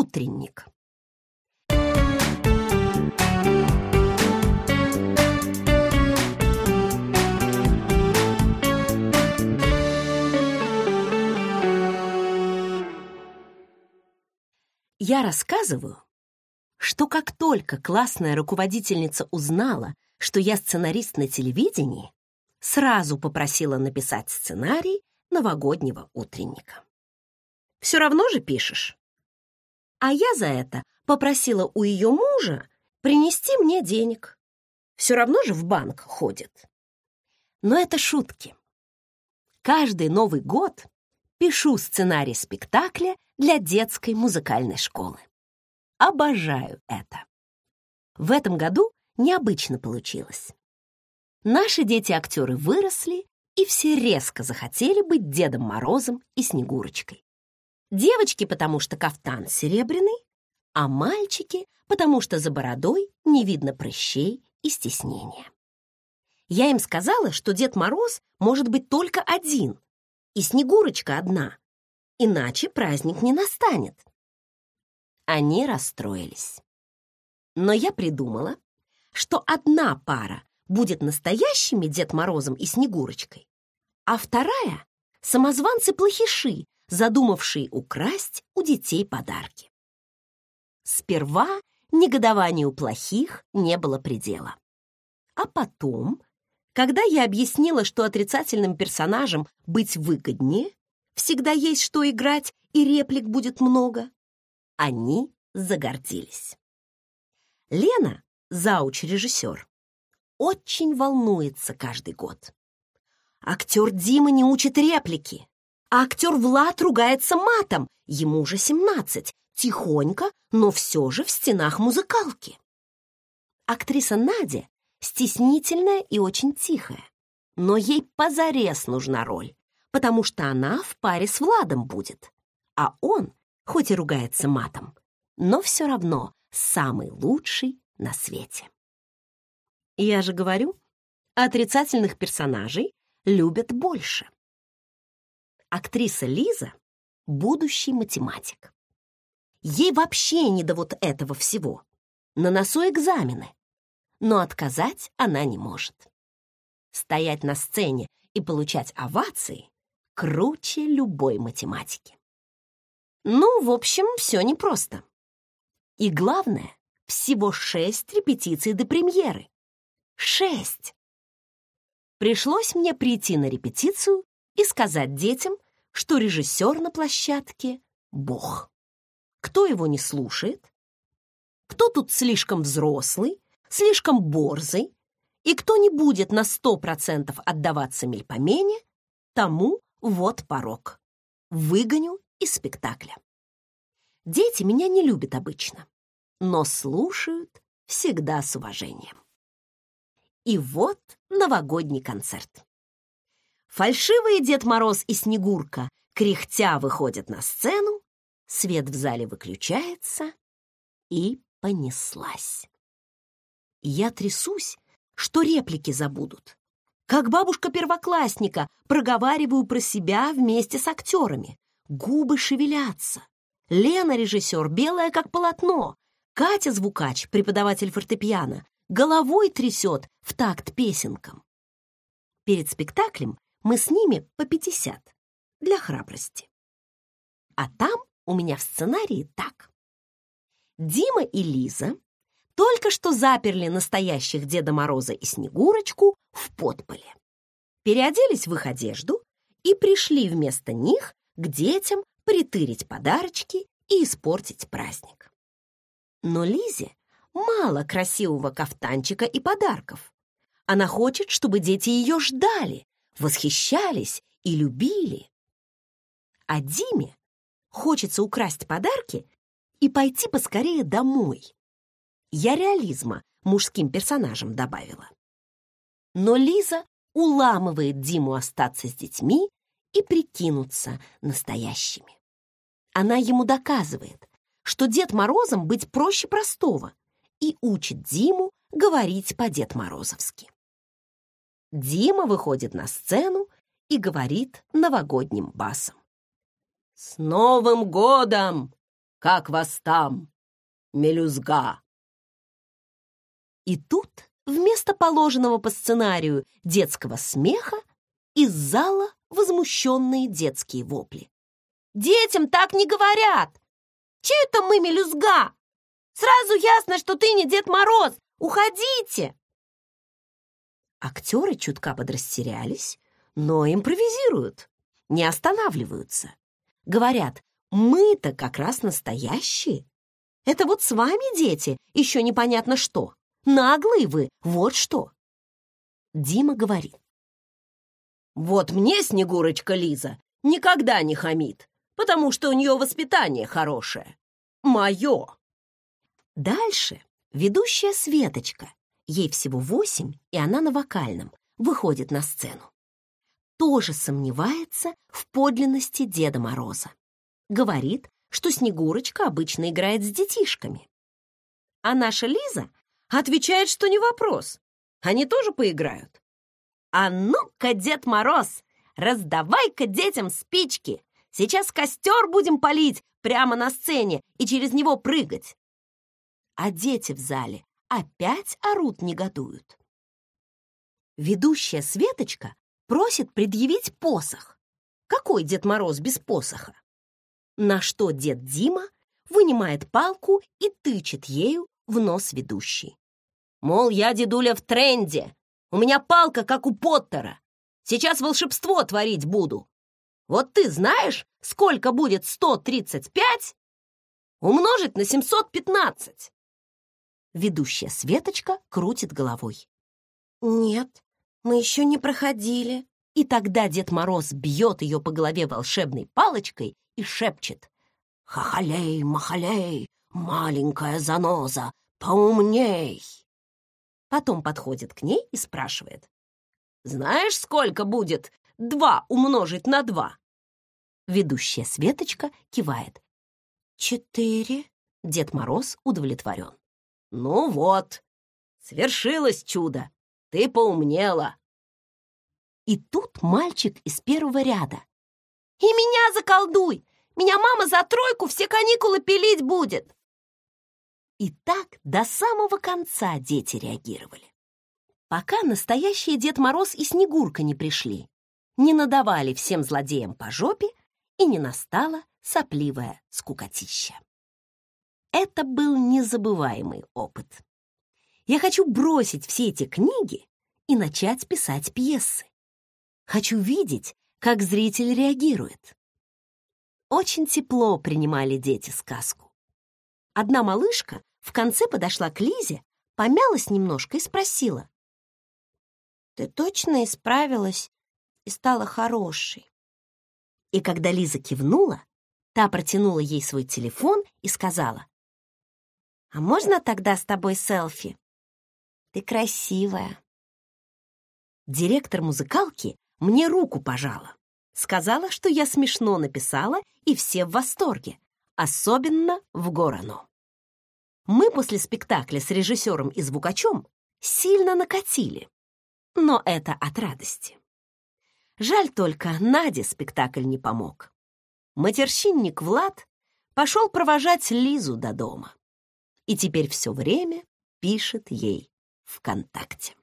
Утренник. Я рассказываю, что как только классная руководительница узнала, что я сценарист на телевидении, сразу попросила написать сценарий новогоднего утренника. «Все равно же пишешь?» А я за это попросила у ее мужа принести мне денег. Все равно же в банк ходит. Но это шутки. Каждый Новый год пишу сценарий спектакля для детской музыкальной школы. Обожаю это. В этом году необычно получилось. Наши дети-актеры выросли, и все резко захотели быть Дедом Морозом и Снегурочкой. Девочки, потому что кафтан серебряный, а мальчики, потому что за бородой не видно прыщей и стеснения. Я им сказала, что Дед Мороз может быть только один, и Снегурочка одна, иначе праздник не настанет. Они расстроились. Но я придумала, что одна пара будет настоящими Дед Морозом и Снегурочкой, а вторая — самозванцы-плохиши, задумавший украсть у детей подарки. Сперва негодованию плохих не было предела. А потом, когда я объяснила, что отрицательным персонажам быть выгоднее, всегда есть что играть и реплик будет много, они загордились. Лена, зауч-режиссер, очень волнуется каждый год. Актер Дима не учит реплики, а актер Влад ругается матом, ему уже 17, тихонько, но все же в стенах музыкалки. Актриса Надя стеснительная и очень тихая, но ей позарез нужна роль, потому что она в паре с Владом будет, а он, хоть и ругается матом, но все равно самый лучший на свете. Я же говорю, отрицательных персонажей любят больше актриса Лиза — будущий математик. Ей вообще не до вот этого всего. На носу экзамены. Но отказать она не может. Стоять на сцене и получать овации круче любой математики. Ну, в общем, все непросто. И главное, всего шесть репетиций до премьеры. Шесть! Пришлось мне прийти на репетицию и сказать детям, что режиссер на площадке — Бог. Кто его не слушает? Кто тут слишком взрослый, слишком борзый, и кто не будет на сто процентов отдаваться мельпомене, тому вот порог. Выгоню из спектакля. Дети меня не любят обычно, но слушают всегда с уважением. И вот новогодний концерт. Фальшивые Дед Мороз и Снегурка кряхтя выходят на сцену, свет в зале выключается, и понеслась. Я трясусь, что реплики забудут. Как бабушка первоклассника проговариваю про себя вместе с актерами. Губы шевелятся. Лена, режиссер, белая как полотно. Катя, звукач, преподаватель фортепиано, головой трясет в такт песенкам. Перед спектаклем мы с ними по 50 для храбрости. А там у меня в сценарии так. Дима и Лиза только что заперли настоящих Деда Мороза и Снегурочку в подполе. Переоделись в их одежду и пришли вместо них к детям притырить подарочки и испортить праздник. Но Лизе мало красивого кафтанчика и подарков. Она хочет, чтобы дети ее ждали, восхищались и любили. А Диме хочется украсть подарки и пойти поскорее домой. Я реализма мужским персонажам добавила. Но Лиза уламывает Диму остаться с детьми и прикинуться настоящими. Она ему доказывает, что Дед Морозом быть проще простого и учит Диму говорить по-дед Морозовски. Дима выходит на сцену и говорит новогодним басом. «С Новым годом! Как вас там, мелюзга?» И тут, вместо положенного по сценарию детского смеха, из зала возмущенные детские вопли. «Детям так не говорят! Че это мы, мелюзга? Сразу ясно, что ты не Дед Мороз! Уходите!» Актеры чутка подрастерялись, но импровизируют, не останавливаются. Говорят, мы-то как раз настоящие. Это вот с вами, дети, еще непонятно что. Наглые вы, вот что. Дима говорит. Вот мне Снегурочка Лиза никогда не хамит, потому что у нее воспитание хорошее. Мое. Дальше ведущая Светочка. Ей всего восемь, и она на вокальном, выходит на сцену тоже сомневается в подлинности Деда Мороза. Говорит, что Снегурочка обычно играет с детишками. А наша Лиза отвечает, что не вопрос. Они тоже поиграют. «А ну-ка, Дед Мороз, раздавай-ка детям спички. Сейчас костер будем полить прямо на сцене и через него прыгать». А дети в зале опять орут негодуют. Ведущая Светочка просит предъявить посох. Какой Дед Мороз без посоха? На что дед Дима вынимает палку и тычет ею в нос ведущей. Мол, я, дедуля, в тренде. У меня палка, как у Поттера. Сейчас волшебство творить буду. Вот ты знаешь, сколько будет 135 умножить на 715? Ведущая Светочка крутит головой. Нет, мы еще не проходили». И тогда Дед Мороз бьет ее по голове волшебной палочкой и шепчет. «Хахалей, махалей, маленькая заноза, поумней!» Потом подходит к ней и спрашивает. «Знаешь, сколько будет два умножить на два?» Ведущая Светочка кивает. «Четыре». Дед Мороз удовлетворен. «Ну вот, свершилось чудо. Ты поумнела!» И тут мальчик из первого ряда. «И меня заколдуй! Меня мама за тройку все каникулы пилить будет!» И так до самого конца дети реагировали. Пока настоящий Дед Мороз и Снегурка не пришли, не надавали всем злодеям по жопе и не настала сопливая скукотища. Это был незабываемый опыт я хочу бросить все эти книги и начать писать пьесы. Хочу видеть, как зритель реагирует. Очень тепло принимали дети сказку. Одна малышка в конце подошла к Лизе, помялась немножко и спросила. «Ты точно исправилась и стала хорошей?» И когда Лиза кивнула, та протянула ей свой телефон и сказала. «А можно тогда с тобой селфи?» Ты красивая. Директор музыкалки мне руку пожала. Сказала, что я смешно написала, и все в восторге, особенно в Горану. Мы после спектакля с режиссером и звукачом сильно накатили, но это от радости. Жаль только, Наде спектакль не помог. Матерщинник Влад пошел провожать Лизу до дома и теперь все время пишет ей ВКонтакте.